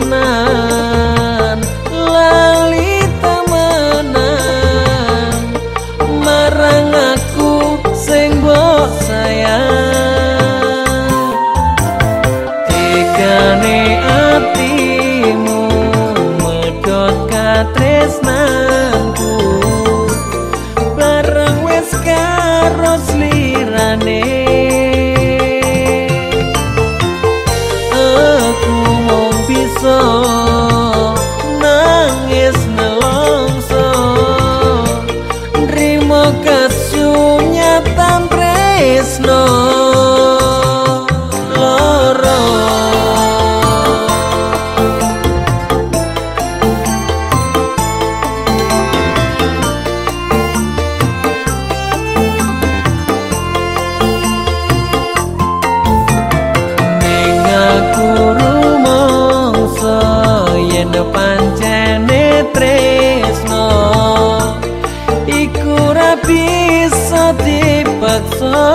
मा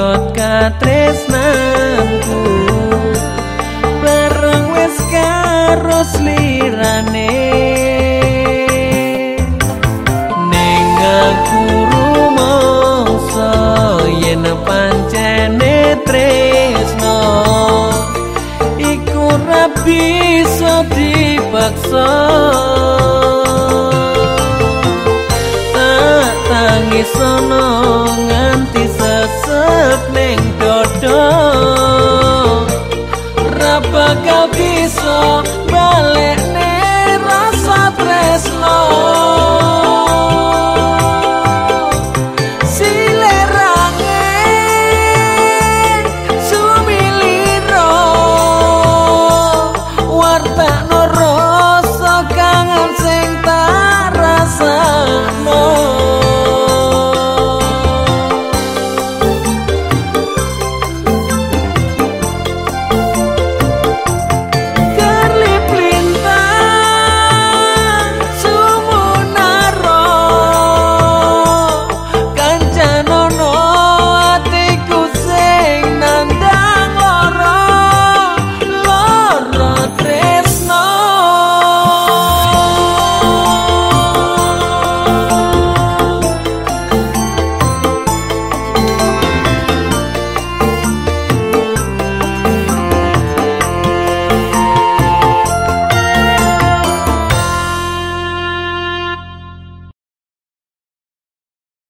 Sedot katres Bareng wes karo slirane Neng aku rumoso Yen pancene tresno. Iku ra bisa dipaksa.